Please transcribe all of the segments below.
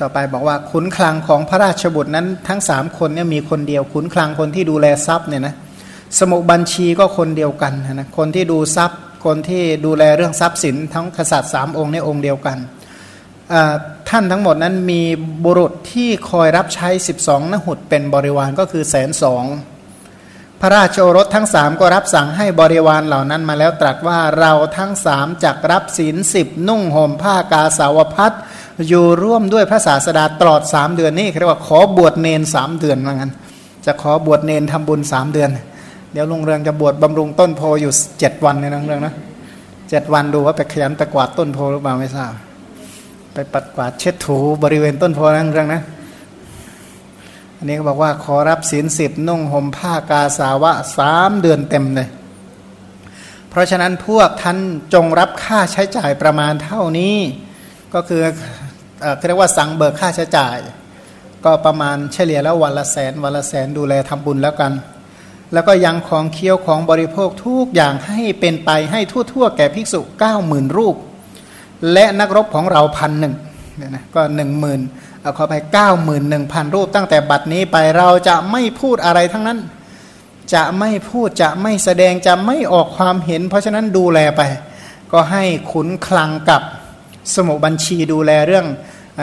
ต่อไปบอกว่าขุนคลังของพระราชบุตรนั้นทั้งสามคนเนี่ยมีคนเดียว ขุนคลังคนที่ดูแลทรัพย์เนี่ยนะสมุบัญชีก็คนเดียวกันนะคนที่ดูทรัพย์คนที่ดูแลเรื่องทรัพย์สินทั้งกษัตริย์สามองค์ในองค์เดียวกันท่านทั้งหมดนั้นมีบุรุษที่คอยรับใช้ 12นหุดเป็นบริวารก็คือแสนสองพระราชโอรสทั้งสามก็รับสั่งให้บริวารเหล่านั้นมาแล้วตรัสว่าเราทั้งสามจักรับศีลสิบนุ่งห่มผ้ากาสาวพัด อยู่ร่วมด้วยพระศาสดาตลอดสามเดือนนี่เรียกว่าขอบวชเนนสามเดือนว่างั้น จะขอบวชเนนทำบุญสามเดือน เดี๋ยวลุงเรืองจะบวชบำรุงต้นโพอยู่เจ็ดวันเนี่ยนะเรื่องนะเจ็ดวันดูว่าไปขยันไปกวาดต้นโพหรือเปล่าไม่ทราบ ไปปัดกวาดเช็ดถูบริเวณต้นโพนั่นเรื่องนะอันนี้ก็บอกว่าขอรับศีลสิบนุ่งห่มผ้ากาสาวะสามเดือนเต็มเลย เพราะฉะนั้นพวกท่านจงรับค่าใช้จ่ายประมาณเท่านี้ ก็คือ เรียกว่าสั่งเบิกค่าใช้จ่าย ก็ประมาณเฉลี่ยแล้ววันละแสนวันละแสนดูแลทำบุญแล้วกัน แล้วก็ยังของเคี้ยวของบริโภคทุกอย่างให้เป็นไปให้ทั่วๆ แก่ภิกษุ9 0,000รูป และนักรบของเราพันหนึ่งเนี่ยนะก็หนึ่งหมื่นเอาเข้าไปเก้าหมื่นหนึ่งพันรูปตั้งแต่บัดนี้ไปเราจะไม่พูดอะไรทั้งนั้น จะไม่พูดจะไม่แสดงจะไม่ออกความเห็น เพราะฉะนั้นดูแลไป ก็ให้ขุนคลังกับ สมุบัญชีดูแลเรื่อง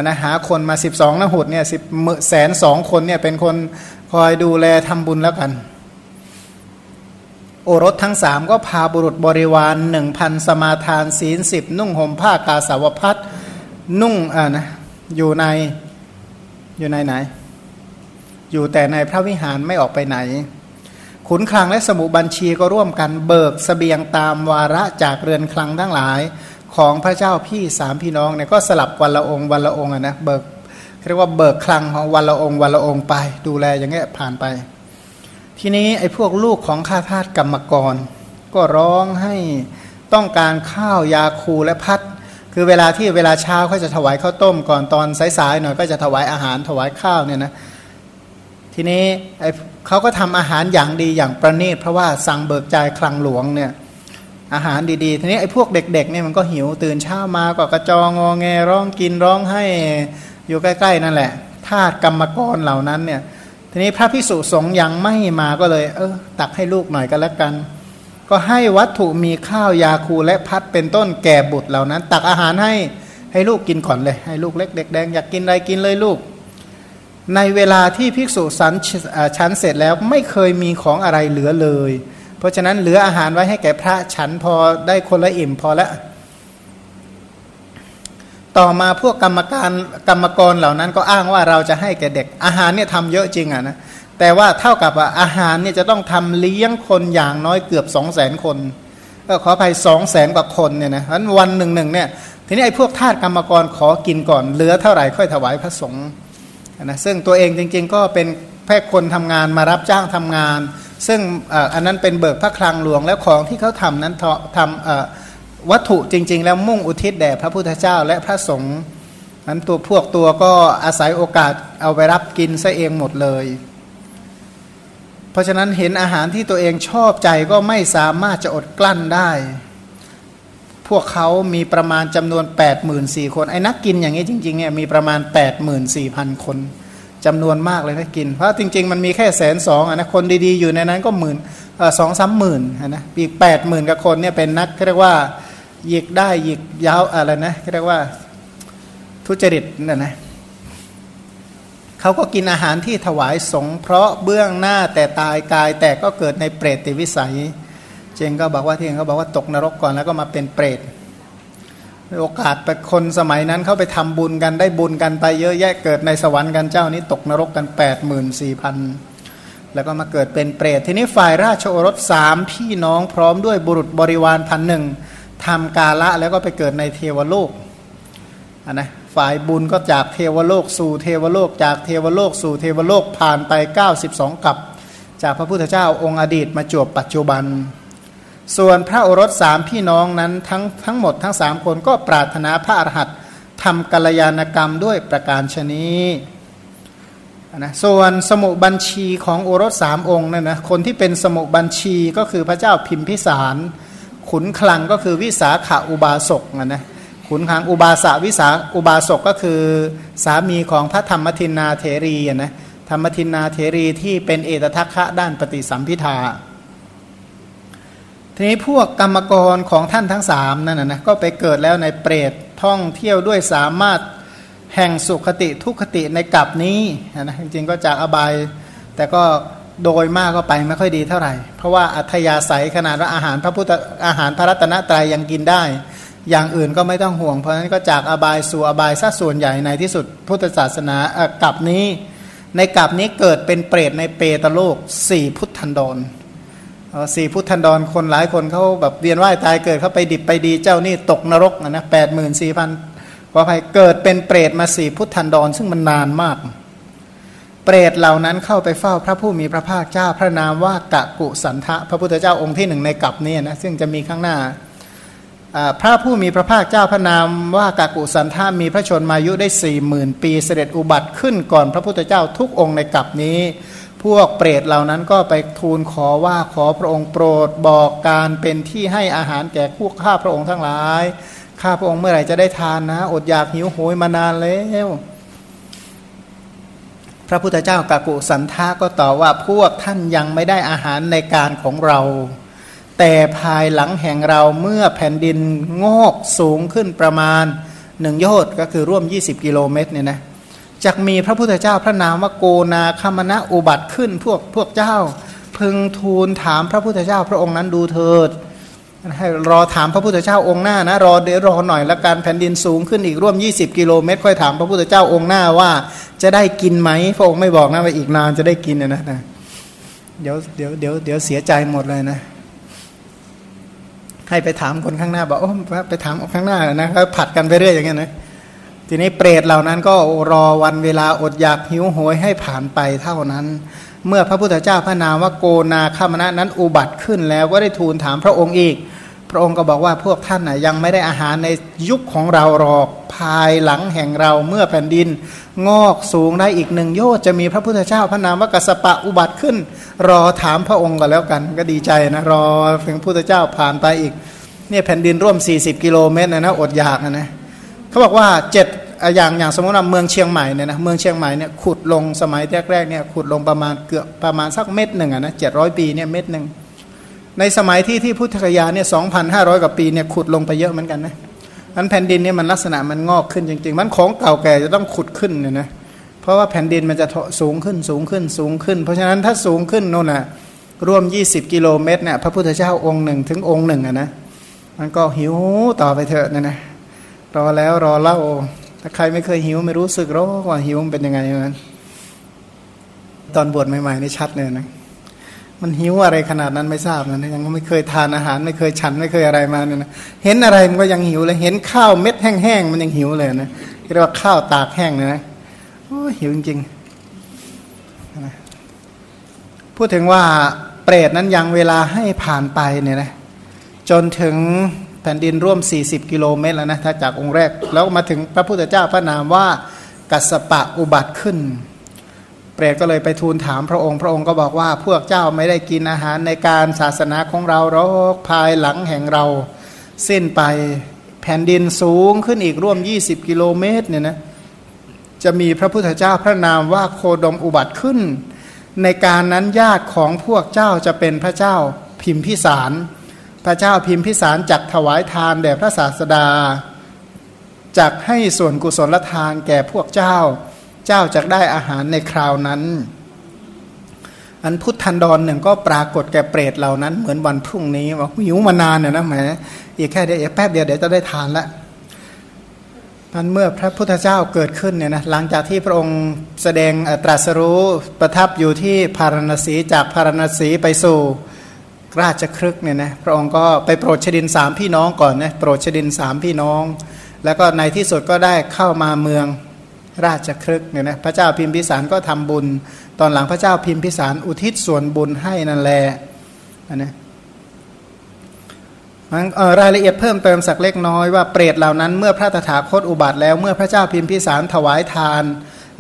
นะหาคนมา 12นหดเนี่ยสิบแสนสองคนเนี่ยเป็นคนคอยดูแลทำบุญแล้วกัน โอรสทั้งสามก็พาบุรุษบริวารหนึ่งพันสมาทานศีลสิบนุ่งห่มผ้ากาสาวพัดนุ่งอ่านะอยู่ในอยู่ในไหน อยู่แต่ในพระวิหารไม่ออกไปไหน ขุนคลังและสมุบัญชีก็ร่วมกันเบิกสเสบียงตามวาระจากเรือนคลังทั้งหลาย ของพระเจ้าพี่สามพี่น้องเนี่ยก็สลับวันละองค์วันละองค์นะเบิกเรียกว่าเบิกคลังของวันละองค์วันละองค์ไป ดูแลอย่างเงี้ยผ่านไป ทีนี้ไอ้พวกลูกของข้าทาสกรรมกร ก็ร้องให้ต้องการข้าวยาคูและพัดคือเวลาที่เวลาเช้าเขาจะถวายข้าวต้มก่อนตอนสายๆหน่อยก็จะถวายอาหารถวายข้าวเนี่ยนะทีนี้ไอ้เขาก็ทำอาหารอย่างดีอย่างประณีตเพราะว่าสั่งเบิกจ่ายคลังหลวงเนี่ย อาหารดีๆ ทีนี้ไอ้พวกเด็กๆเนี่ยมันก็หิวตื่นเช้ามาก็กระจองงอแงร้องกินร้องให้อยู่ใกล้ๆนั่นแหละทาสกรรมกรเหล่านั้นเนี่ยทีนี้พระพิสุสงฆ์ยังไม่มาก็เลย เออตักให้ลูกหน่อยก็แล้วกัน ก็ให้วัตถุมีข้าวยาคูและพัดเป็นต้นแก่บุตรเหล่านั้น ตักอาหารให้ให้ลูกกินก่อนเลย ให้ลูกเล็กเด็กแดงอยากกินอะไรกินเลยลูก ในเวลาที่ภิกษุสันชันเสร็จแล้วไม่เคยมีของอะไรเหลือเลย เพราะฉะนั้นเหลืออาหารไว้ให้แก่พระฉันพอได้คนละอิ่มพอแล้วต่อมาพวกกรรมการกรรมกรเหล่านั้นก็อ้างว่าเราจะให้แก่เด็ก อาหารเนี่ยทำเยอะจริงอะนะแต่ว่าเท่ากับอาหารเนี่ยจะต้องทำเลี้ยงคนอย่างน้อยเกือบสองแสนคนก็ขออภัยสองแสนกว่าคนเนี่ยนะนั้นวันหนึ่งหนึ่งเนี่ยทีนี้ไอ้พวกทาสกรรมกรขอกินก่อนเหลือเท่าไหร่ค่อยถวายพระสงฆ์นะซึ่งตัวเองจริง ๆ ก็เป็นแค่คนทำงานมารับจ้างทำงาน ซึ่งอันนั้นเป็นเบิกพระคลังหลวงแล้วของที่เขาทำนั้นทำวัตถุจริง ๆ แล้วมุ่งอุทิศแด่พระพุทธเจ้าและพระสงฆ์นั้นตัวพวกตัวก็อาศัยโอกาสเอาไปรับกินซะเองหมดเลย เพราะฉะนั้นเห็นอาหารที่ตัวเองชอบใจก็ไม่สามารถจะอดกลั้นได้ พวกเขามีประมาณจำนวน 8 4 0 0 0คนไอ้นักกินอย่างนี้จริงๆเนี่ยมีประมาณ 8 4 0 0 0 คน จำนวนมากเลยนะกิน เพราะจริง ๆ มันมีแค่แสนสองนะคนดีๆ อยู่ในนั้นก็หมื่นสองสามหมื่นนะอีกแปดหมื่นกับคนเนี่ยเป็นนักเรียกว่าหยิกได้หยิกยาวอะไรนะเรียกว่าทุจริตนั่นนะเขาก็กินอาหารที่ถวายสงเพราะเบื้องหน้าแต่ตายกายแต่ก็เกิดในเปรตติวิสัย เจงก็บอกว่าที่เขาบอกว่าตกนรกก่อนแล้วก็มาเป็นเปรต โอกาสไปคนสมัยนั้นเขาไปทำบุญกันได้บุญกันไปเยอะแยะเกิดในสวรรค์กันเจ้านี้ตกนรกกัน8ปดหมื่นสี่พันแล้วก็มาเกิดเป็นเปรต ทีนี้ฝ่ายราชโอรสสามพี่น้องพร้อมด้วยบุรุษบริวารพันหนึ่งทำกาละแล้วก็ไปเกิดในเทวโลกนนะฝ่ายบุญก็จากเทวโลกสู่เทวโลก จากเทวโลกสู่เทวโลกผ่านไป 92 กับ จากพระพุทธเจ้าองค์อดีตมาจวบปัจจุบัน ส่วนพระโอรสสามพี่น้องนั้นทั้งทั้งหมดทั้งสามคนก็ปรารถนาพระอรหันต์ทำกัลยาณกรรมด้วยประการชนีนะส่วนสมุบัญชีของโอรสสามองค์นั่นนะคนที่เป็นสมุบัญชีก็คือพระเจ้าพิมพิสาร ขุนคลังก็คือวิสาขาอุบาสกนะนะขุนหางอุบาสาวิสาอุบาสกก็คือสามีของพระธรรมทินนาเถรีนะธรรมทินนาเถรีที่เป็นเอตทัคคะด้านปฏิสัมพิทา ทีนี้พวกกรรมกรของท่านทั้งสามนั่นนะก็ไปเกิดแล้วในเปรตท่องเที่ยวด้วยสามารถแห่งสุขติทุกขติในกลับนี้นะจริงๆก็จากอบาย แต่ก็โดยมากก็ไปไม่ค่อยดีเท่าไหร่ เพราะว่าอัธยาศัยขนาดว่าอาหารพระพุทธอาหารพระรัตนตรัยยังกินได้ อย่างอื่นก็ไม่ต้องห่วง เพราะฉะนั้นก็จากอบายสู่อบายซะส่วนใหญ่ในที่สุดพุทธศาสนากลับนี้ ในกลับนี้เกิดเป็นเปรตในเปตโลกสี่พุทธันดร สี่พุทธันดรคนหลายคนเขาแบบเวียนว่ายตายเกิดเขาไปดิบไปดีเจ้านี่ตกนรกนะแปดหมื่นสี่พันขออภัยเกิดเป็นเปรตมาสี่พุทธันดรซึ่งมันนานมาก เปรตเหล่านั้นเข้าไปเฝ้าพระผู้มีพระภาคเจ้าพระนามว่ากะกุสันทะพระพุทธเจ้าองค์ที่หนึ่งในกัปนี่นะซึ่งจะมีข้างหน้าพระผู้มีพระภาคเจ้าพระนามว่ากากุสันทามีพระชนมายุได้สี่หมื่นปีเสด็จอุบัติขึ้นก่อนพระพุทธเจ้าทุกองค์ในกัปนี้ พวกเปรตเหล่านั้นก็ไปทูลขอว่าขอพระองค์โปรดบอกการเป็นที่ให้อาหารแก่พวกข้าพระองค์ทั้งหลาย ข้าพระองค์เมื่อไหร่จะได้ทานนะ อดอยากหิวโหยมานานแล้วพระพุทธเจ้ากากุสันทาก็ตอบว่าพวกท่านยังไม่ได้อาหารในการของเรา แต่ภายหลังแห่งเราเมื่อแผ่นดินงอกสูงขึ้นประมาณหนึ่งโยชน์ก็คือร่วม 20 กิโลเมตรเนี่ยนะ จะกมีพระพุทธเจ้าพระนามว่าโกนาคมณะอุบัติขึ้นพวกพวกเจ้า พึงทูลถามพระพุทธเจ้าพระองค์นั้นดูเถิดให้รอถามพระพุทธเจ้าองค์หน้านะรอเดี๋ยวรอหน่อยละกันแผ่นดินสูงขึ้นอีกร่วม 20 กิโลเมตร ค่อยถามพระพุทธเจ้าองค์หน้าว่า จะได้กินไหมพระองค์ไม่บอกนะว่าอีกนานจะได้กินนะนะเดี๋ยวเดี๋ยวเดี๋ยวเดี๋ยวเสียใจหมดเลยนะให้ไปถามคนข้างหน้าบอกโอ้ไปถามข้างหน้านะเขาผัดกันไปเรื่อยอย่างเงี้ยนะ ทีนี้เปรตเหล่านั้นก็รอวันเวลาอดอยากหิวโหยให้ผ่านไปเท่านั้น เมื่อพระพุทธเจ้าพระนามว่าโกนาคามณะนั้นอุบัติขึ้นแล้วก็ได้ทูลถามพระองค์อีก พระองค์ก็บอกว่าพวกท่านนะยังไม่ได้อาหารในยุคของเราหรอกภายหลังแห่งเราเมื่อแผ่นดิน งอกสูงได้อีกหนึ่งโยชน์จะมีพระพุทธเจ้าพระนามว่ากัสปะอุบัติขึ้น รอถามพระองค์ก็แล้วกันก็ดีใจนะรอถึงพระพุทธเจ้าผ่านไปอีกเนี่ยแผ่นดินร่วม 40 กิโลเมตรนะนะอดอยากนะนะ เขาบอกว่าเจ็ดอย่างอย่างสมมติว่าเมืองเชียงใหม่เนี่ยนะเมืองเชียงใหม่เนี่ยขุดลงสมัยแรกๆเนี่ยขุดลงประมาณเกือบประมาณสักเม็ดหนึ่งอะนะเจ็ดร้อยปีเนี่ยเม็ดหนึ่งในสมัยที่ที่พุทธคยาเนี่ยสองพันห้าร้อยกว่าปีเนี่ยขุดลงไปเยอะเหมือนกันนะมันแผ่นดินเนี่ยมันลักษณะมันงอกขึ้นจริง ๆ มันของเก่าแก่จะต้องขุดขึ้นเนี่ยนะเพราะว่าแผ่นดินมันจะสูงขึ้นสูงขึ้นสูงขึ้น เพราะฉะนั้นถ้าสูงขึ้นโน่นน่ะร่วม 20 กิโลเมตรเนี่ยพระพุทธเจ้าองค์หนึ่งถึงองค์หนึ่งอะนะมันก็หิวต่อไปเถอะนะนะ รอแล้วรอเล่า ถ้าใครไม่เคยหิวไม่รู้สึกหรอกว่าหิวมันเป็นยังไงมันตอนบวชใหม่ๆนี่ชัดเลยนะมันหิวอะไรขนาดนั้นไม่ทราบนะยังไม่เคยทานอาหาร ไม่เคยฉันไม่เคยอะไรมาเนี่ยนะเห็นอะไรมันก็ยังหิวเลยเห็นข้าวเม็ดแห้งๆมันยังหิวเลยนะเรียกว่าข้าวตากแห้งเลยนะโอ้หิวจริงๆพูดถึงว่าเปรตนั้นยังเวลาให้ผ่านไปเนี่ยนะจนถึง แผ่นดินร่วม 40 กิโลเมตรแล้วนะถ้าจากองค์แรก แล้วมาถึงพระพุทธเจ้าพระนามว่ากัสปะอุบัติขึ้น เปรตก็เลยไปทูลถามพระองค์ พระองค์ก็บอกว่าพวกเจ้าไม่ได้กินอาหารในการศาสนาของเราหรอกภายหลังแห่งเราสิ้นไปแผ่นดินสูงขึ้นอีกร่วม 20 กิโลเมตรเนี่ยนะจะมีพระพุทธเจ้าพระนามว่าโคดมอุบัติขึ้น ในการนั้นญาติของพวกเจ้าจะเป็นพระเจ้าพิมพิสาร พระเจ้าพิมพิสารจักถวายทานแด่พระศาสดาจักให้ส่วนกุศลทานแก่พวกเจ้า เจ้าจักได้อาหารในคราวนั้น อันพุทธันดรหนึ่งก็ปรากฏแก่เปรตเหล่านั้น เหมือนวันพรุ่งนี้ว่าหิวมานานเนี่ยนะแหมอีกแค่เดี๋ยวแป๊บเดียวเดี๋ยวจะได้ทานละพันเมื่อพระพุทธเจ้าเกิดขึ้นเนี่ยนะหลังจากที่พระองค์แสดงตรัสรู้ประทับอยู่ที่พารณสีจากพารณสีไปสู่ ราชครึกเนี่ยนะพระองค์ก็ไปโปรดชดินสามพี่น้องก่อนนะโปรดชดินสามพี่น้อง แล้วก็ในที่สุดก็ได้เข้ามาเมืองราชครึกเนี่ยนะพระเจ้าพิมพิสารก็ทำบุญ ตอนหลังพระเจ้าพิมพิสารอุทิศส่วนบุญให้นั่นแหละนะรายละเอียดเพิ่มเติมสักเล็กน้อยว่าเปรตเหล่านั้นเมื่อพระตถาคตอุบัติแล้วเมื่อพระเจ้าพิมพิสารถวายทาน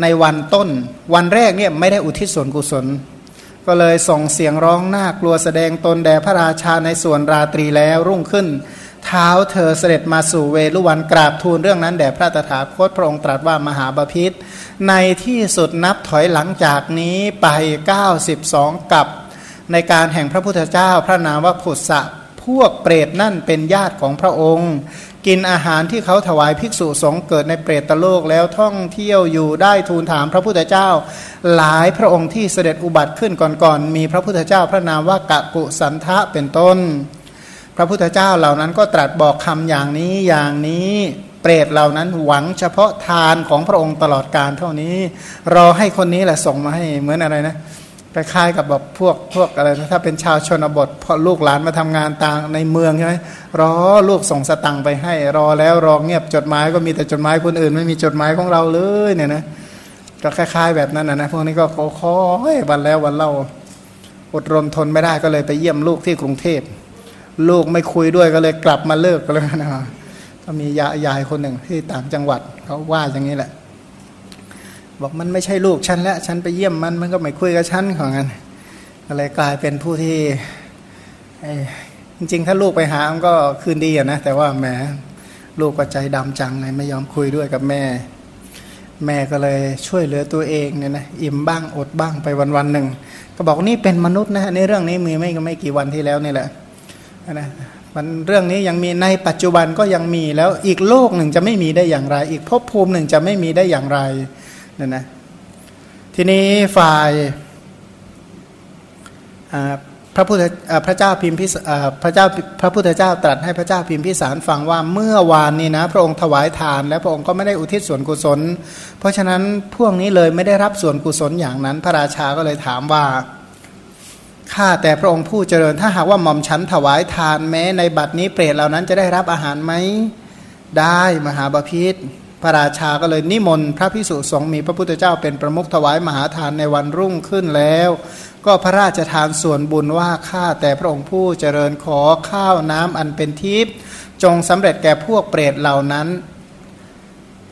ในวันต้น วันแรกเนี่ยไม่ได้อุทิศส่วนกุศล ก็เลยส่งเสียงร้องน่ากลัวแสดงตนแด่พระราชาในส่วนราตรีแล้วรุ่งขึ้น เท้าเธอเสด็จมาสู่เวลุวันกราบทูลเรื่องนั้นแด่พระตถาคตพระองค์ตรัสว่ามหาบาพิษในที่สุดนับถอยหลังจากนี้ไป 92 กับ ในการแห่งพระพุทธเจ้าพระนามว่าผุสะพวกเปรตนั่นเป็นญาติของพระองค์ กินอาหารที่เขาถวายภิกษุสงฆ์เกิดในเปรตโลกแล้วท่องเที่ยวอยู่ได้ทูลถามพระพุทธเจ้า หลายพระองค์ที่เสด็จอุบัติขึ้นก่อนๆมีพระพุทธเจ้าพระนามว่ากะกุสันทะเป็นต้น พระพุทธเจ้าเหล่านั้นก็ตรัสบอกคำอย่างนี้อย่างนี้เปรตเหล่านั้นหวังเฉพาะทานของพระองค์ตลอดการเท่านี้ รอให้คนนี้แหละส่งมาให้เหมือนอะไรนะ คล้ายๆกับแบบพวกพวกอะไรนะถ้าเป็นชาวชนบทพอลูกหลานมาทำงานต่างในเมืองใช่ไหมรอลูกส่งสตังไปให้ รอแล้วรอเงียบจดหมายก็มีแต่จดหมายคนอื่น ไม่มีจดหมายของเราเลยเนี่ยนะก็คล้าย ๆ แบบนั้นนะนะพวกนี้ก็ขอคอยวันแล้ววันเล่าอดรนทนไม่ได้ก็เลยไปเยี่ยมลูกที่กรุงเทพลูกไม่คุยด้วยก็เลยกลับมาเลิกกันเลยนะก็มียายคนหนึ่งที่ต่างจังหวัดเขาว่าอย่างนี้แหละ บอกมันไม่ใช่ลูกฉันแล้วฉันไปเยี่ยมมันมันก็ไม่คุยกับฉันของกันอะไรกลายเป็นผู้ที่จริงๆ ถ้าลูกไปหามันก็คืนดีอะนะแต่ว่าแหมลูกก็ใจดำจังเลยไม่ยอมคุยด้วยกับแม่ แม่ก็เลยช่วยเหลือตัวเองเนี่ยนะอิ่มบ้างอดบ้างไปวันวันหนึ่งก็บอกนี่เป็นมนุษย์นะในเรื่องนี้มีไม่ไม่กี่วันที่แล้วนี่แหละนะมันเรื่องนี้ยังมีในปัจจุบันก็ยังมีแล้วอีกโลกหนึ่งจะไม่มีได้อย่างไร อีกภพภูมิหนึ่งจะไม่มีได้อย่างไร เนี่ยนะทีนี้ฝ่ายพระพุทธพระเจ้าพิมพิพระเจ้าพระพุทธเจ้าตรัสให้พระเจ้าพิมพิสารฟังว่าเมื่อวานนี้นะ พระองค์ถวายทาน และพระองค์ก็ไม่ได้อุทิศส่วนกุศล เพราะฉะนั้นพวกนี้เลยไม่ได้รับส่วนกุศลอย่างนั้น พระราชาก็เลยถามว่าข้าแต่พระองค์ผู้เจริญถ้าหากว่าหม่อมฉันถวายทานแม้ในบัดนี้เปรตเหล่านั้นจะได้รับอาหารไหมได้มหาบาพิษ พระราชาก็เลยนิมนต์พระพิสุสงฆ์มีพระพุทธเจ้าเป็นประมุขถวายมหาทานในวันรุ่งขึ้นแล้ว ก็พระราชทานส่วนบุญว่าข้าแต่พระองค์ผู้เจริญขอข้าวน้ำอันเป็นทิพย์จงสำเร็จแก่พวกเปรตเหล่านั้น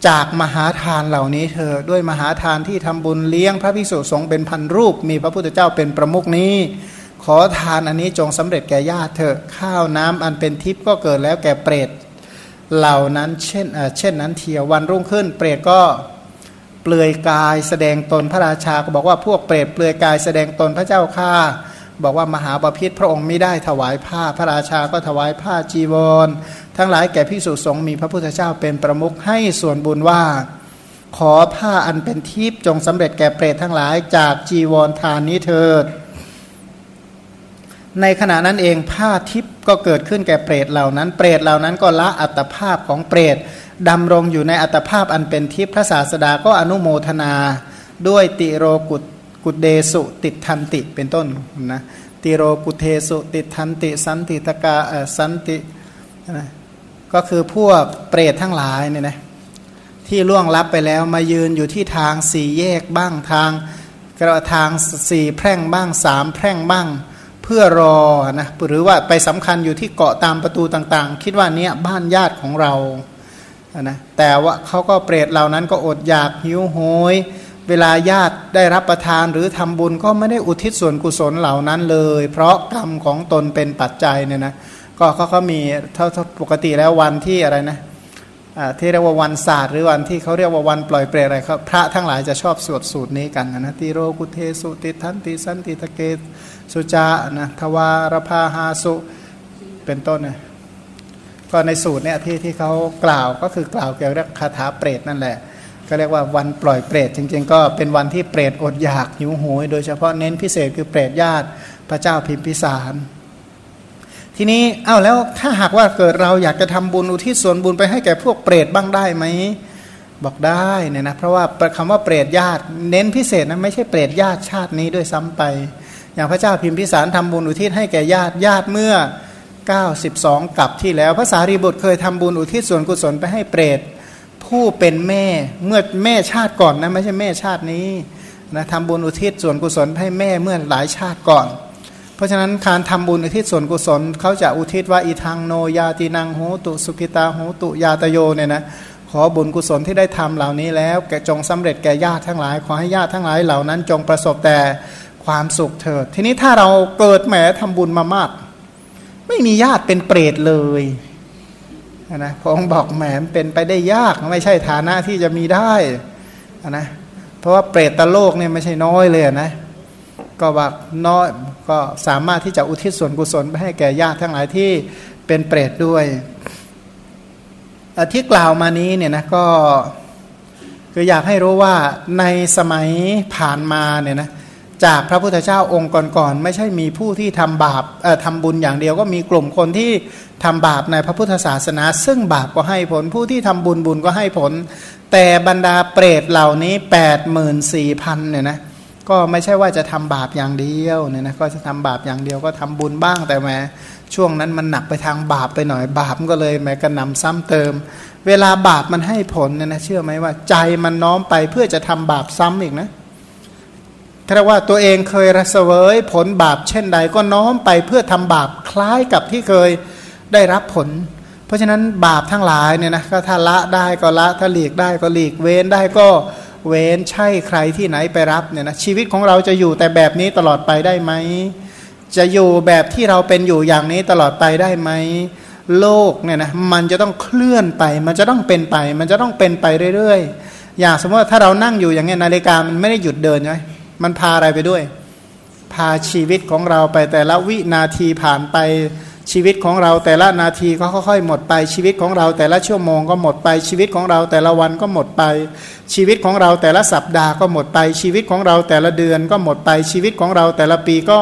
จากมหาทานเหล่านี้เธอด้วยมหาทานที่ทำบุญเลี้ยงพระพิสุสงฆ์เป็นพันรูป มีพระพุทธเจ้าเป็นประมุขนี้ขอทานอันนี้จงสำเร็จแก่ญาติเธอข้าวน้ำอันเป็นทิพย์ก็เกิดแล้วแก่เปรต เหล่านั้นเช่นเช่นนั้นเทียววันรุ่งขึ้น เปรตก็เปลือยกายแสดงตนพระราชาก็บอกว่าพวกเปรตเปลือยกายแสดงตนพระเจ้าข้าบอกว่ามหาบาพิษพระองค์ไม่ได้ถวายผ้าพระราชาก็ถวายผ้าจีวร ทั้งหลายแก่พิสุสงฆ์มีพระพุทธเจ้าเป็นประมุขให้ส่วนบุญว่า ขอผ้าอันเป็นทิพย์จงสำเร็จแก่เปรตทั้งหลายจากจีวรทานนี้เถิด ในขณะนั้นเองผ้าทิพย์ก็เกิดขึ้นแก่เปรตเหล่านั้น เปรตเหล่านั้นก็ละอัตภาพของเปรตดำรงอยู่ในอัตภาพอันเป็นทิพย์พระศาสดาก็อนุโมทนา ด้วยติโรกุตกุเดสุติทันติเป็นต้นนะติโรกุเทสุติทันติ สันติตกาสันตินะก็คือพวกเปรตทั้งหลายเนี่ยนะที่ล่วงลับไปแล้วมายืนอยู่ที่ทางสี่แยกบ้างทางกระทางสี่แพร่งบ้างสามแพร่งบ้าง พื่อรอนะหรือว่าไปสำคัญอยู่ที่เกาะตามประตูต่างๆ คิดว่าเนี้ยบ้านญาติของเรานะแต่ว่าเขาก็เปรตเหล่านั้นก็อดอยากหิวโหย เวลาญาติได้รับประทานหรือทำบุญก็ไม่ได้อุทิศส่วนกุศลเหล่านั้นเลย เพราะกรรมของตนเป็นปัจจัยเนี่ยนะก็เขาเขามีเท่าปกติแล้ววันที่อะไรนะที่เรียกว่าวันศาสตร์หรือวันที่เขาเรียกว่าวันปล่อยเปรตอะไรครับพระทั้งหลายจะชอบสวดสูตรนี้กันนะติโรกุเทสุติทันติสันติตะเก สุจานะทวารพาหาสุ เป็นต้นนะก็ในสูตรเนี่ยที่ที่เขากล่าวก็คือกล่าวเกี่ยวกับคาถาเปรตนั่นแหละ ก็เรียกว่าวันปล่อยเปรตจริง ๆ ก็เป็นวันที่เปรตอดอยากหิวโหย โดยเฉพาะเน้นพิเศษคือเปรตญาติพระเจ้าพิมพิสาร ทีนี้เอ้าแล้วถ้าหากว่าเกิดเราอยากจะทำบุญอุทิศส่วนบุญไปให้แก่พวกเปรตบ้างได้ไหมบอกได้เนี่ยนะเพราะว่าคำว่าเปรตญาติ เน้นพิเศษนะไม่ใช่เปรตญาติชาตินี้ด้วยซ้ำไป อย่างพระเจ้าพิมพิสารทำบุญอุทิศให้แก่ญาติญาติเมื่อ 92 กับที่แล้ว พระสารีบุตรเคยทำบุญอุทิศส่วนกุศลไปให้เปรตผู้เป็นแม่เมื่อแม่ชาติก่อนนะไม่ใช่แม่ชาตินี้นะทำบุญอุทิศส่วนกุศลให้แม่เมื่อหลายชาติก่อน เพราะฉะนั้นการทำบุญอุทิศส่วนกุศลเขาจะอุทิศว่าอีทางโนยาตินังโหตุสุกิตาโหตุยาตโยเนี่ยนะขอบุญกุศลที่ได้ทำเหล่านี้แล้วแกจงสำเร็จแก่ญาติทั้งหลาย ขอให้ญาติทั้งหลายเหล่านั้นจงประสบแต่ ความสุขเถิด ทีนี้ถ้าเราเกิดแหมทำบุญมามาก ไม่มีญาติเป็นเปรตเลยนะพระองค์บอกแหมเป็นไปได้ยากไม่ใช่ฐานะที่จะมีได้นะเพราะว่าเปรตตะโลกเนี่ยไม่ใช่น้อยเลยนะก็ว่าน้อยก็สามารถที่จะอุทิศส่วนกุศลไปให้แก่ญาติทั้งหลายที่เป็นเปรตด้วยที่กล่าวมานี้เนี่ยนะก็คืออยากให้รู้ว่าในสมัยผ่านมาเนี่ยนะ จากพระพุทธเจ้าองค์ก่อนๆไม่ใช่มีผู้ที่ทำบาปทำบุญอย่างเดียวก็มีกลุ่มคนที่ทำบาปในพระพุทธศาสนา ซึ่งบาปก็ให้ผลผู้ที่ทำบุญบุญก็ให้ผล แต่บรรดาเปรตเหล่านี้ 8 4 0 0 0เนี่ยนะก็ไม่ใช่ว่าจะทำบาปอย่างเดียวเนี่ยนะก็จะทำบาปอย่างเดียวก็ทำบุญบ้างแต่แม้ช่วงนั้นมันหนักไปทางบาปไปหน่อยบาปก็เลยแม้กระนำซ้ำเติม เวลาบาปมันให้ผลเนี่ยนะเชื่อไหมว่าใจมันน้อมไปเพื่อจะทำบาปซ้ำอีกนะ ถ้าว่าตัวเองเคยระเสวยผลบาปเช่นใดก็น้อมไปเพื่อทำบาปคล้ายกับที่เคยได้รับผล เพราะฉะนั้นบาปทั้งหลายเนี่ยนะก็ถ้าละได้ก็ละถ้าหลีกได้ก็หลีกเว้นได้ก็เว้นใช่ใครที่ไหนไปรับเนี่ยนะชีวิตของเราจะอยู่แต่แบบนี้ตลอดไปได้ไหมจะอยู่แบบที่เราเป็นอยู่อย่างนี้ตลอดไปได้ไหมโลกเนี่ยนะมันจะต้องเคลื่อนไป มันจะต้องเป็นไป มันจะต้องเป็นไปเรื่อยๆ อย่างสมมติว่าถ้าเรานั่งอยู่อย่างเงี้ยนาฬิกามันไม่ได้หยุดเดินใช่ไหม มันพาอะไรไปด้วย พาชีวิตของเราไปแต่ละวินาทีผ่านไปชีวิตของเราแต่ละนาทีก็ค่อยๆหมดไป ชีวิตของเราแต่ละชั่วโมงก็หมดไป ชีวิตของเราแต่ละวันก็หมดไป ชีวิตของเราแต่ละสัปดาห์ก็หมดไป ชีวิตของเราแต่ละเดือนก็หมดไป ชีวิตของเราแต่ละปีก็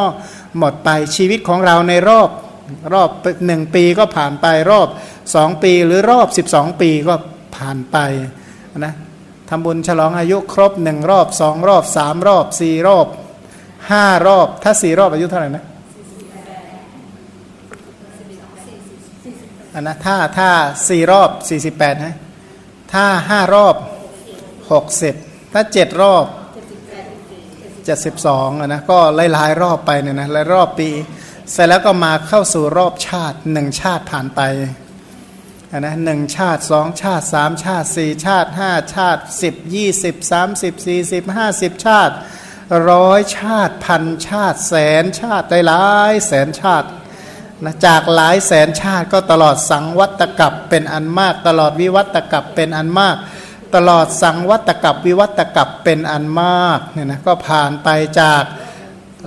หมดไป ชีวิตของเราในรอบรอบหนึ่งปีก็ผ่านไปรอบสองปีหรือรอบสิบองปีก็ผ่านไปนะ ทำบุญฉลองอายุครบหนึ่งรอบสองรอบสามรอบสี่รอบห้ารอบ ถ้าสี่รอบอายุเท่าไหร่นะอันนะถ้าถ้าสี่รอบสี่สิบแปดนะถ้าห้ารอบหกสิบถ้าเจ็ดรอบเจ็ดสิบสองนะก็หลายๆรอบไปเนี่ยนะหลายรอบปี เสร็จแล้วก็มาเข้าสู่รอบชาติหนึ่งชาติผ่านไป นะหนึ่งชาติสองชาติสามชาติสี่ชาติห้าชาติสิบยี่สิบสามสิบสี่สิบห้าสิบชาติร้อยชาติพันชาติแสนชาติได้หลายแสนชาตินะจากหลายแสนชาติก็ตลอดสังวัตกับเป็นอันมาก ตลอดวิวัตกับเป็นอันมาก ตลอดสังวัตกับวิวัตกับเป็นอันมากเนี่ยนะก็ผ่านไปจาก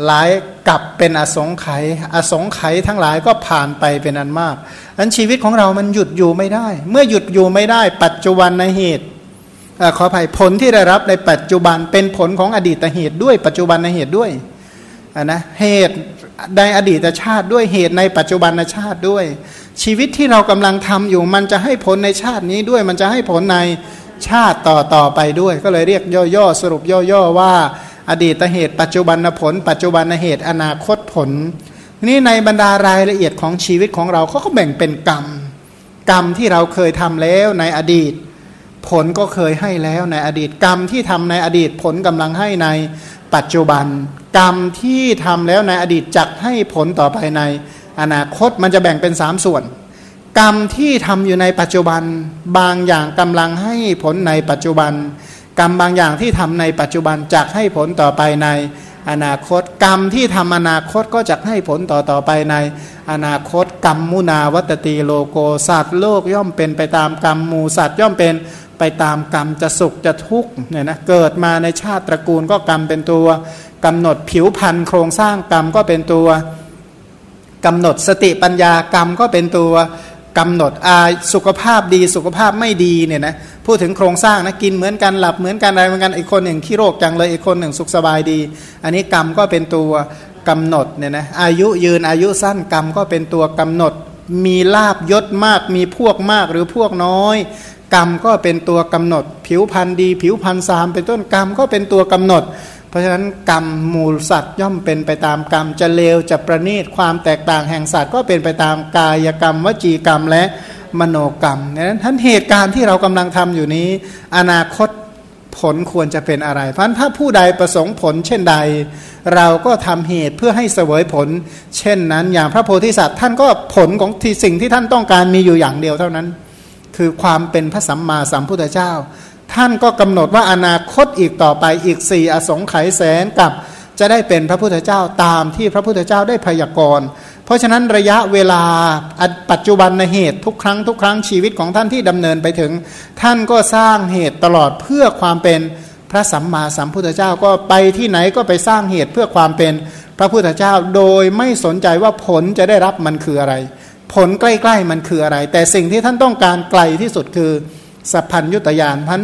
หลายกับเป็นอสงไขยอสงไขยทั้งหลายก็ผ่านไปเป็นอันมากอันชีวิตของเรามันหยุดอยู่ไม่ได้ เมื่อหยุดอยู่ไม่ได้ ปัจจุบันในเหตุขออภัยผลที่ได้รับในปัจจุบันเป็นผลของอดีตเหตุด้วย ปัจจุบันในเหตุด้วยนะเหตุในอดีตชาติด้วยเหตุในปัจจุบันชาติด้วย ชีวิตที่เรากำลังทำอยู่มันจะให้ผลในชาตินี้ด้วย มันจะให้ผลในชาติต่อต่อไปด้วย ก็เลยเรียกย่อๆสรุปย่อๆว่า อดีตเหตุ ปัจจุบันผล ปัจจุบันเหตุ อนาคตผล นี่ในบรรดารายละเอียดของชีวิตของเราเขาก็แบ่งเป็นกรรม กรรมที่เราเคยทำแล้วในอดีต ผลก็เคยให้แล้วในอดีตกรรมที่ทำในอดีตผลกำลังให้ในปัจจุบัน กรรมที่ทำแล้วในอดีตจักให้ผลต่อไปในอนาคตมันจะแบ่งเป็นสามส่วน กรรมที่ทำอยู่ในปัจจุบัน บางอย่างกำลังให้ผลในปัจจุบัน กรรมบางอย่างที่ทำในปัจจุบันจักให้ผลต่อไปในอนาคตกรรมที่ทำอนาคตก็จะให้ผลต่อต่อไปในอนาคตกรรมมุนาวัตตีโลโกสัตว์โลกย่อมเป็นไปตามกรรมมูสัตว์ย่อมเป็นไปตามกรรมจะสุขจะทุกข์เนี่ยนะเกิดมาในชาติตระกูลก็กรรมเป็นตัวกำหนดผิวพันธ์โครงสร้างกรรมก็เป็นตัวกำหนดสติปัญญากรรมก็เป็นตัว กำหนดอาสุขภาพดีสุขภาพไม่ดีเนี่ยนะพูดถึงโครงสร้างนะกินเหมือนกันหลับเหมือนกันอะไรเหมือนกันอีกคนหนึ่งขี้โรคจังเลยอีกคนหนึ่งสุขสบายดี อันนี้กรรมก็เป็นตัวกำหนดเนี่ยนะอายุยืนอายุสั้นกรรมก็เป็นตัวกำหนด มีลาบยศมาก มีพวกมากหรือพวกน้อย กรรมก็เป็นตัวกำหนด ผิวพันธ์ดี ผิวพันธ์สามเป็นต้นกรรมก็เป็นตัวกำหนด เพราะฉะนั้นกรรมมูลสัตว์ย่อมเป็นไปตามกรรมจะเลวจะประณีตความแตกต่างแห่งสัตว์ก็เป็นไปตามกายกรรม วจีกรรมและมโนกรรมนั้นท่านเหตุการณ์ที่เรากำลังทำอยู่นี้ อนาคตผลควรจะเป็นอะไร เพราะถ้าผู้ใดประสงค์ผลเช่นใด เราก็ทำเหตุเพื่อให้เสวยผล เช่นนั้น อย่างพระโพธิสัตว์ท่านก็ผลของที่สิ่งที่ท่านต้องการมีอยู่อย่างเดียวเท่านั้น คือความเป็นพระสัมมาสัมพุทธเจ้า ท่านก็กำหนดว่าอนาคตอีกต่อไปอีกสี่อสงไขยแสนกับจะได้เป็นพระพุทธเจ้าตามที่พระพุทธเจ้าได้พยากรณ์ เพราะฉะนั้นระยะเวลาปัจจุบันในเหตุทุกครั้งทุกครั้งชีวิตของท่านที่ดำเนินไปถึง ท่านก็สร้างเหตุตลอดเพื่อความเป็นพระสัมมาสัมพุทธเจ้าก็ไปที่ไหนก็ไปสร้างเหตุเพื่อความเป็นพระพุทธเจ้า โดยไม่สนใจว่าผลจะได้รับมันคืออะไร ผลใกล้ๆมันคืออะไร แต่สิ่งที่ท่านต้องการไกลที่สุดคือ สัพพัญยุตยานพัน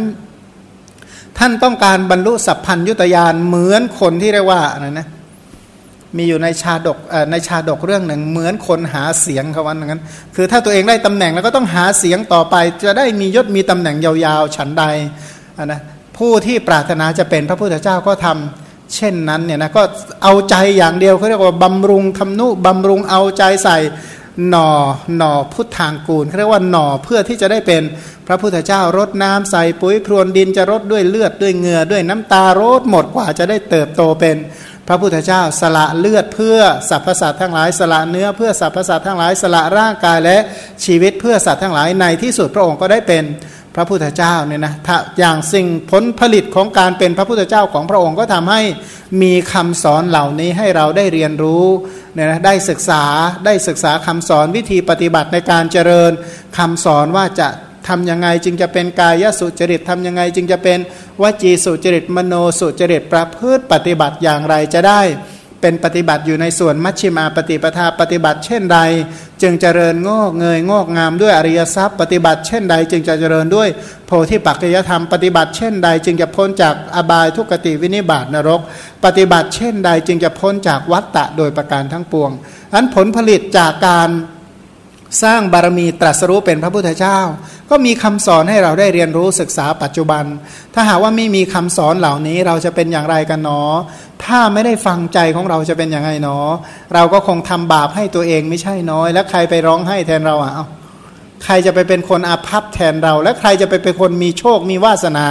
ท่านต้องการบรรลุสัพพัญยุตยานเหมือนคนที่เรียกว่าอะไรนะมีอยู่ในชาดกในชาดกเรื่องหนึ่ง เหมือนคนหาเสียงเขาวันนั้น คือถ้าตัวเองได้ตำแหน่งแล้วก็ต้องหาเสียงต่อไป จะได้มียศมีตำแหน่งยาวๆ ฉันใดนะผู้ที่ปรารถนาจะเป็นพระพุทธเจ้าก็ทำเช่นนั้นเนี่ยนะก็เอาใจอย่างเดียวเขาเรียกว่าบำรุงทำนุบำรุงเอาใจใส่ หน่อหน่อพุทธางกูลเขาเรียกว่าหน่อเพื่อที่จะได้เป็นพระพุทธเจ้ารดน้ำใส่ปุ๋ยพรวนดินจะรดด้วยเลือดด้วยเหงื่อด้วยน้ำตารดหมดกว่าจะได้เติบโตเป็น พระพุทธเจ้าสละเลือดเพื่อสรรพสัตว์ทั้งหลายสละเนื้อเพื่อสรรพสัตว์ทั้งหลายสละร่างกายและชีวิตเพื่อสัตว์ทั้งหลายในที่สุดพระองค์ก็ได้เป็น ระพุทธเจ้าเนี่ยนะถ้าอย่างสิ่งผลผลิตของการเป็นพระพุทธเจ้าของพระองค์ก็ทำให้มีคำสอนเหล่านี้ให้เราได้เรียนรู้เนี่ยนะได้ศึกษาได้ศึกษาคำสอนวิธีปฏิบัติในการเจริญคำสอนว่าจะทำยังไงจึงจะเป็นกายสุจริตทำยังไงจึงจะเป็นวจีสุจริตมโนสุจริตประพฤติปฏิบัติอย่างไรจะได้ เป็นปฏิบัติอยู่ในส่วนมัชชิมาปฏิปทาปฏิบัติเช่นใด จึงเจริญงอกเงยงอกงามด้วยอริยทรัพย์ ปฏิบัติเช่นใด จึงจะเจริญด้วยโพธิปัจจยธรรมปฏิบัติเช่นใด จึงจะพ้นจากอบายทุกติวินิบาตนรก ปฏิบัติเช่นใด จึงจะพ้นจากวัฏฏะโดยประการทั้งปวงอันผลผลิตจากการสร้างบารมีตรัสรู้เป็นพระพุทธเจ้า ก็มีคำสอนให้เราได้เรียนรู้ศึกษาปัจจุบัน ถ้าหากว่าไม่มีคำสอนเหล่านี้เราจะเป็นอย่างไรกันเนาะ ถ้าไม่ได้ฟังใจของเราจะเป็นย่างไรเนาะเราก็คงทำบาปให้ตัวเองไม่ใช่น้อย แล้วใครไปร้องให้แทนเราอะใครจะไปเป็นคนอาภัพแทนเรา และใครจะไปเป็นคนมีโชคมีวาสนา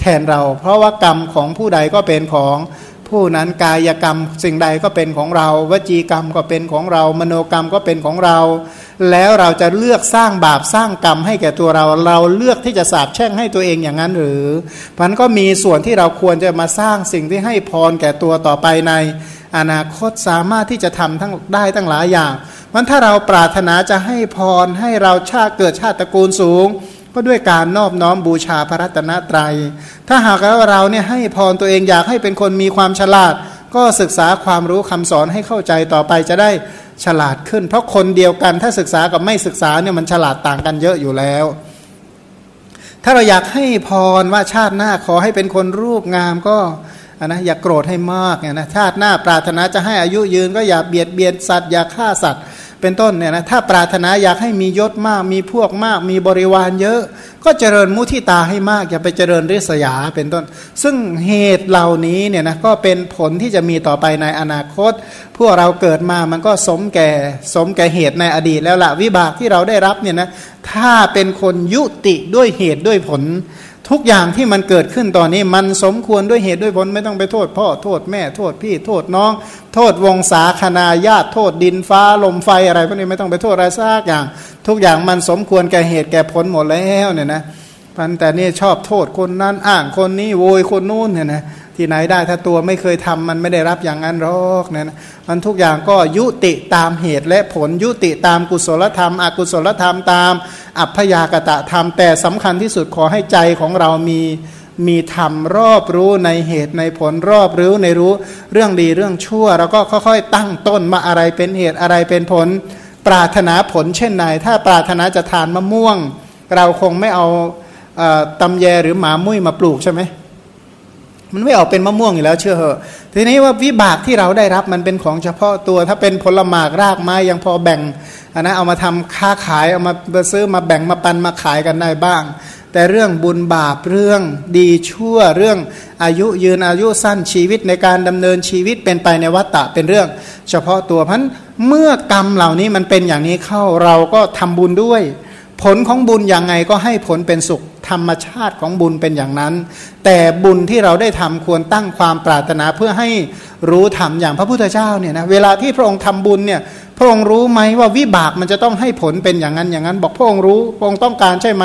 แทนเรา เพราะว่ากรรมของผู้ใดก็เป็นของผู้นั้นกายกรรมสิ่งใดก็เป็นของเรา วจีกรรมก็เป็นของเรา มโนกรรมก็เป็นของเรา แล้วเราจะเลือกสร้างบาปสร้างกรรมให้แก่ตัวเรา เราเลือกที่จะสาบแช่งให้ตัวเองอย่างนั้นหรือมันก็มีส่วนที่เราควรจะมาสร้างสิ่งที่ให้พรแก่ตัวต่อไปใน อนาคตสามารถที่จะทำทั้งได้ทั้งหลายอย่างมันถ้าเราปรารถนาจะให้พรให้เราชาติเกิดชาติตระกูลสูง ก็ด้วยการนอบน้อมบูชาพระรัตนตรยัย ถ้าหากว่าเราเนี่ยให้พรตัวเองอยากให้เป็นคนมีความฉลาด ก็ศึกษาความรู้คำสอนให้เข้าใจต่อไปจะได้ฉลาดขึ้น เพราะคนเดียวกันถ้าศึกษากับไม่ศึกษาเนี่ยมันฉลาดต่างกันเยอะอยู่แล้ว ถ้าเราอยากให้พรว่าชาติหน้าขอให้เป็นคนรูปงามก็นะอย่าโกรธให้มากเนี่ยนะชาติหน้าปรารถนาจะให้อายุยืนก็อย่าเบียดเบียนสัตว์อย่าฆ่าสัตว์ เป็นต้นเนี่ยนะถ้าปรารถนาอยากให้มียศมาก มีพวกมาก มีบริวารเยอะ ก็เจริญมุทิตาให้มาก อย่าไปเจริญริษยาเป็นต้น ซึ่งเหตุเหล่านี้เนี่ยนะก็เป็นผลที่จะมีต่อไปในอนาคต พวกเราเกิดมามันก็สมแก่สมแก่เหตุในอดีตแล้วละวิบากที่เราได้รับเนี่ยนะถ้าเป็นคนยุติด้วยเหตุด้วยผล ทุกอย่างที่มันเกิดขึ้นตอนนี้มันสมควรด้วยเหตุด้วยผลไม่ต้องไปโทษ พ่อโทษแม่โทษพี่โทษน้อง โทษวงศาคณาญาติโทษดินฟ้าลมไฟอะไรพวกนี้ไม่ต้องไปโทษอะไรซากอย่าง ทุกอย่างมันสมควรแก่เหตุแก่ผลหมดแล้วเนี่ยนะพันแต่นี่ชอบโทษคนนั้นอ้างคนนี้โวยคนนู้นเนี่ยนะ ที่ไหนได้ถ้าตัวไม่เคยทำมันไม่ได้รับอย่างนั้นหรอกเนี่ยนะมันทุกอย่างก็ยุติตามเหตุและผลยุติตามกุศลธรรม อกุศลธรรมตาม อัพยากตะธรรม แต่สำคัญที่สุดขอให้ใจของเรามีมีธรรมรอบรู้ในเหตุในผลรอบรู้ในรู้เรื่องดีเรื่องชั่ว แล้วก็ค่อยๆ ตั้งต้นมาอะไรเป็นเหตุอะไรเป็นผล ปรารถนาผลเช่นไหนถ้าปรารถนาจะทานมะม่วง เราคงไม่เอาตำแยหรือหมามุ้ยมาปลูกใช่ไหม มันไม่ออกเป็นมะม่วงอยู่แล้วเชื่อเหอะทีนี้ว่าวิบากที่เราได้รับมันเป็นของเฉพาะตัว ถ้าเป็นผลหมากรากไม้ยังพอแบ่งอันนะเอามาทำค้าขายเอามาซื้อมาแบ่งมาปันมาขายกันได้บ้าง แต่เรื่องบุญบาปเรื่องดีชั่วเรื่องอายุยืนอายุสั้นชีวิตในการดำเนินชีวิตเป็นไปในวัฏฏะเป็นเรื่อง เฉพาะตัวพันเมื่อกรรมเหล่านี้มันเป็นอย่างนี้เข้าเราก็ทำบุญด้วย ผลของบุญอย่างไงก็ให้ผลเป็นสุขธรรมชาติของบุญเป็นอย่างนั้น แต่บุญที่เราได้ทำควรตั้งความปรารถนาเพื่อให้รู้ธรรมอย่างพระพุทธเจ้าเนี่ยนะเวลาที่พระองค์ทำบุญเนี่ยพระองค์รู้ไหมว่าวิบากมันจะต้องให้ผลเป็นอย่างนั้นอย่างนั้น บอกพระองค์รู้พระองค์ต้องการใช่ไหม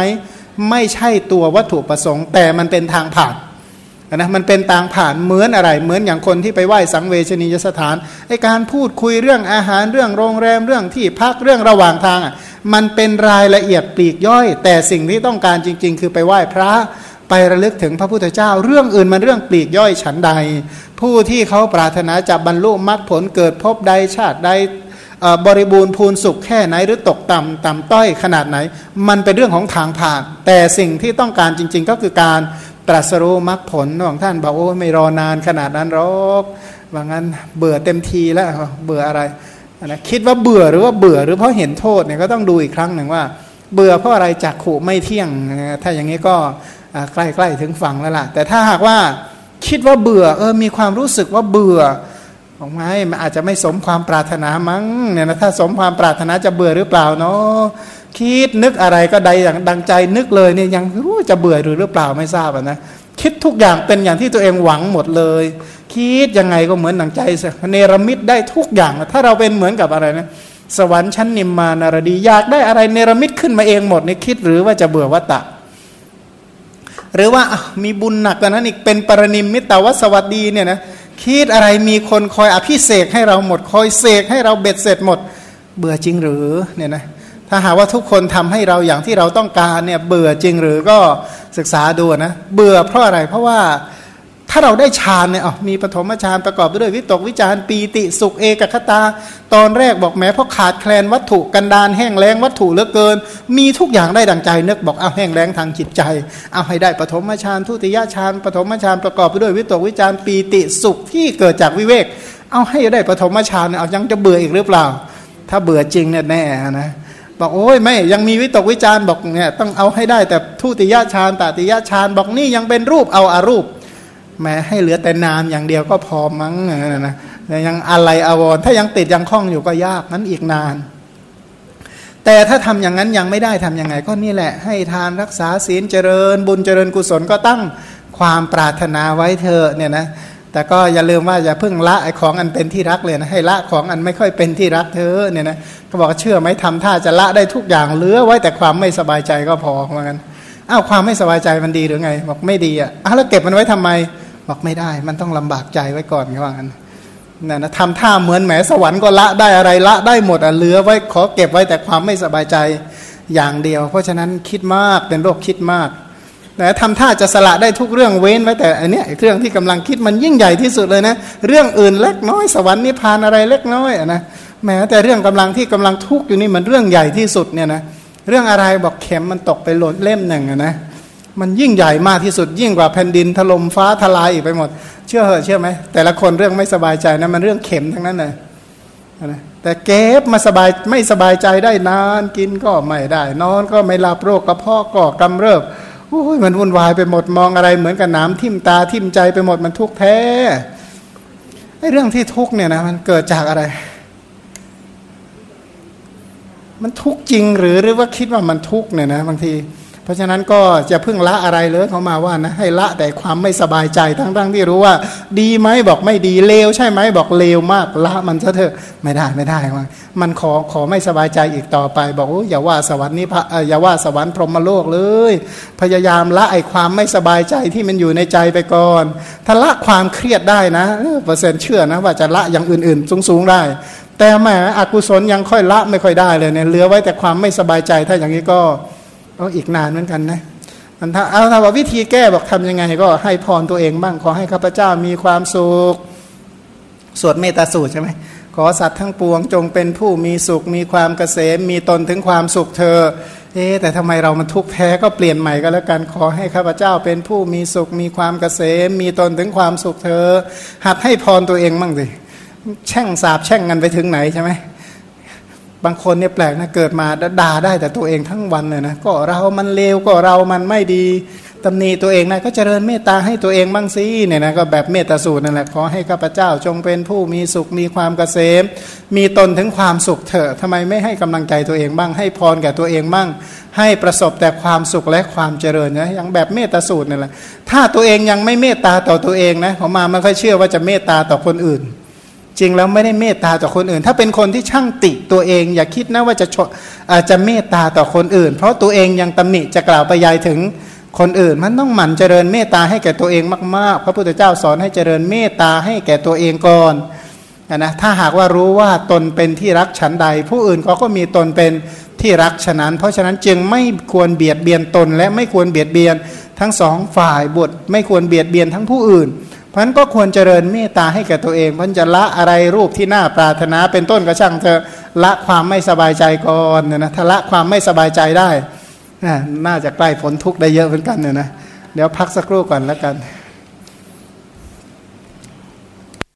ไม่ใช่ตัววัตถุประสงค์ แต่มันเป็นทางผ่านนะมันเป็นต่างผ่านเหมือนอะไร เหมือนอย่างคนที่ไปไหว้สังเวชนียสถานไอการพูดคุยเรื่องอาหารเรื่องโรงแรมเรื่องที่พักเรื่องระหว่างทางอะ มันเป็นรายละเอียดปลีกย่อย แต่สิ่งที่ต้องการจริง ๆ คือไปไหว้พระไประลึกถึงพระพุทธเจ้า เรื่องอื่นมันเรื่องปลีกย่อยฉันใด ผู้ที่เขาปรารถนาจะบรรลุมรรคผลเกิดพบใดชาติใดบริบูรณ์พูนสุขแค่ไหนหรือตกต่ำต่ำต้อยขนาดไหน มันเป็นเรื่องของทางผ่าน แต่สิ่งที่ต้องการจริง ๆ ก็คือการตรัสรู้มรรคผลของท่านบอกโอ้ไม่รอนานขนาดนั้นหรอกว่างั้นเบื่อเต็มทีแล้วเบื่ออะไร นะคิดว่าเบื่อหรือว่าเบื่อหรือเพราะเห็นโทษเนี่ยก็ต้องดูอีกครั้งหนึ่งว่า เบื่อเพราะอะไรจักขู่ไม่เที่ยง ถ้าอย่างนี้ก็ใกล้ๆถึงฝั่งแล้วล่ะ แต่ถ้าหากว่าคิดว่าเบื่อเออมีความรู้สึกว่าเบื่อของไม้มันอาจจะไม่สมความปรารถนามั้งเนี่ยนะถ้าสมความปรารถนาจะเบื่อหรือเปล่าเนาะคิดนึกอะไรก็ใดอย่างดังใจนึกเลยเนี่ยยังรู้จะเบื่อหรือหรือเปล่าไม่ทราบนะคิดทุกอย่างเป็นอย่างที่ตัวเองหวังหมดเลย คิดยังไงก็เหมือนดังใจเนรมิตได้ทุกอย่าง ถ้าเราเป็นเหมือนกับอะไรนะ สวรรค์ชั้นนิมมานารดีอยากได้อะไรเนรมิตขึ้นมาเองหมดนี่คิดหรือว่าจะเบื่อวัตตะ หรือว่ามีบุญหนักกว่านั้นอีกเป็นปรนิมมิตรวัสวัสดีเนี่ยนะคิดอะไรมีคนคอยอภิเสกให้เราหมด คอยเสกให้เราเบ็ดเสร็จหมด เบื่อจริงหรือเนี่ยนะถ้าหากว่าทุกคนทำให้เราอย่างที่เราต้องการเนี่ยเบื่อจริงหรือก็ศึกษาดูนะ เบื่อเพราะอะไรเพราะว่าาเราได้ฌานเนี่ยอ๋อมีปฐมฌานประกอบด้วยวิตกวิจารปีติสุขเอกคตา ตอนแรกบอกแม้เพราะขาดแคลนวัตถุกันดานแห้งแล้งวัตถุเหลือเกิน มีทุกอย่างได้ดังใจนึกบอกเอาแห้งแล้งทางจิตใจ เอาให้ได้ปฐมฌานทุติยฌานปฐมฌานประกอบไปด้วยวิตกวิจารปีติสุขที่เกิดจากวิเวก เอาให้ได้ปฐมฌานเอายังจะเบื่ออีกหรือเปล่า ถ้าเบื่อจริงเนี่ยแน่นะบอกโอ้ยไม่ยังมีวิตกวิจารบอกเนี่ยต้องเอาให้ได้แต่ทุติยฌานตติยฌานบอกนี่ยังเป็นรูปเอาอารูป แม้ให้เหลือแต่นามอย่างเดียวก็พอมั้งนะนะยังอะไรอาวรถ้ายังติดยังคล้องอยู่ก็ยากนั้นอีกนาน แต่ถ้าทำอย่างนั้นยังไม่ได้ทํำยังไง ก็นี่แหละ ให้ทานรักษาศีลเจริญ บุญเจริญกุศลก็ตั้งความปรารถนาไว้เธอเนี่ยนะแต่ก็อย่าลืมว่าอย่าเพิ่งละไอ้ของอันเป็นที่รักเลยนะให้ละของอันไม่ค่อยเป็นที่รักเธอเนี่ยนะก็บอกเชื่อไหมทำท่าจะละได้ทุกอย่างเหลือไว้แต่ความไม่สบายใจก็พอเหมือนกันอ้าวความไม่สบายใจมันดีหรือไง บอกไม่ดีอะอ้าวแล้วเก็บมันไว้ทำไม บอกไม่ได้ มันต้องลำบากใจไว้ก่อนเขาว่างั้นนะนะทำท่าเหมือนแหมสวรรค์ก็ละได้อะไรละได้หมดอะเหลือไว้ขอเก็บไว้แต่ความไม่สบายใจอย่างเดียว เพราะฉะนั้นคิดมากเป็นโรคคิดมากแต่ทำท่าจะสละได้ทุกเรื่องเว้นไว้แต่อันเนี้ยเรื่องที่กำลังคิดมันยิ่งใหญ่ที่สุดเลยนะ เรื่องอื่นเล็กน้อยสวรรค์นิพพานอะไรเล็กน้อยอะนะแม้แต่เรื่องกำลังที่กำลังทุกข์อยู่นี่มันเรื่องใหญ่ที่สุดเนี่ยนะเรื่องอะไรบอกเข็มมันตกไปหล่นเล่มหนึ่งนะ มันยิ่งใหญ่มากที่สุดยิ่งกว่าแผ่นดินถล่มฟ้าทลายอีกไปหมด เชื่อเหอะเชื่อไหมแต่ละคนเรื่องไม่สบายใจนะมันเรื่องเข็มทั้งนั้นเลยแต่เก็บมาสบายไม่สบายใจได้นานกินก็ไม่ได้ นอนก็ไม่หลับโรคกระเพาะก็กำเริบโอ้ยมันวุ่นวายไปหมดมองอะไรเหมือนกับน้ำทิ่มตาทิ่มใจไปหมดมันทุกข์แท้ไอ้เรื่องที่ทุกข์เนี่ยนะมันเกิดจากอะไร มันทุกข์จริงหรือหรือว่าคิดว่ามันทุกข์เนี่ยนะบางที เพราะฉะนั้นก็จะพึ่งละอะไรเลยเขามาว่านะให้ละแต่ความไม่สบายใจทั้งๆที่รู้ว่า ดีไหมบอกไม่ดีเลวใช่ไหมบอกเลวมากละมันซะเถอะไม่ได้ไม่ได้ว่ามันขอขอไม่สบายใจอีกต่อไป บอกอย่าว่าสวรรค์นี้พระอย่าว่าสวรรค์พรหมโลกเลย พยายามละไอ้ความไม่สบายใจที่มันอยู่ในใจไปก่อน ถ้าละความเครียดได้นะเปอร์เซ็นต์เชื่อนะว่าจะละอย่างอื่นๆ สูงๆได้แต่แหมอกุศลยังค่อยละไม่ค่อยได้เลยเนี่ยเหลือไว้แต่ความไม่สบายใจถ้าอย่างนี้ก็ ก็อีกนานเหมือนกันนะมันถ้าเอาถ้าว่าวิธีแก้บอกทำยังไง ก็ให้พรตัวเองบ้างขอให้ข้าพเจ้ามีความสุขสวดเมตตาสูตรใช่ไหมขอสัตว์ทั้งปวงจงเป็นผู้มีสุข มีความเกษมมีตนถึงความสุขเธอ เอ๊แต่ทำไมเรามันทุกข์แท้ก็เปลี่ยนใหม่ก็แล้วกันขอให้ข้าพเจ้าเป็นผู้มีสุข มีความเกษมมีตนถึงความสุขเธอ หัดให้พรตัวเองบ้างสิแช่งสาบแช่งกันไปถึงไหนใช่ไหม บางคนเนี่ยแปลกนะเกิดมาด่าได้แต่ตัวเองทั้งวันเลยนะก็เรามันเลวก็เรามันไม่ดีตำหนิตัวเองนะก็เจริญเมตตาให้ตัวเองบ้างสิเนี่ยนะก็แบบเมตตาสูตรนั่นแหละขอให้ข้าพเจ้าจงเป็นผู้มีสุขมีความเกษม มีตนถึงความสุขเถอะทำไมไม่ให้กำลังใจตัวเองบ้างให้พรแก่ตัวเองบ้างให้ประสบแต่ความสุขและความเจริญนะอย่างแบบเมตตาสูตรนี่นแหละถ้าตัวเองยังไม่เมตตาต่อตัวเองนะผมมาไม่ค่อยเชื่อว่าจะเมตตาต่อคนอื่น จริงแล้วไม่ได้เมตตาต่อคนอื่น ถ้าเป็นคนที่ช่างติตัวเอง อย่าคิดนะว่าจะอาจจะเมตตาต่อคนอื่น เพราะตัวเองยังตำหนิจะกล่าวไปยายถึงคนอื่น มันต้องหมั่นเจริญเมตตาให้แก่ตัวเองมากๆ พระพุทธเจ้าสอนให้เจริญเมตตาให้แก่ตัวเองก่อนนะถ้าหากว่ารู้ว่าตนเป็นที่รักฉันใด ผู้อื่นเขาก็มีตนเป็นที่รักฉะนั้น เพราะฉะนั้นจึงไม่ควรเบียดเบียนตน และไม่ควรเบียดเบียนทั้งสองฝ่ายบุตรไม่ควรเบียดเบียนทั้งผู้อื่น พันก็ควรเจริญเมตตาให้แก่ตัวเองพันจะละอะไรรูปที่น่าปรารถนา เป็นต้นก็ช่างเธอละความไม่สบายใจก่อนเนี่ยนะถ้าละความไม่สบายใจได้น่าจะใกล้ผลทุกข์ได้เยอะเหมือนกันเนี่ยนะเดี๋ยวพักสักครู่ก่อนแล้วกัน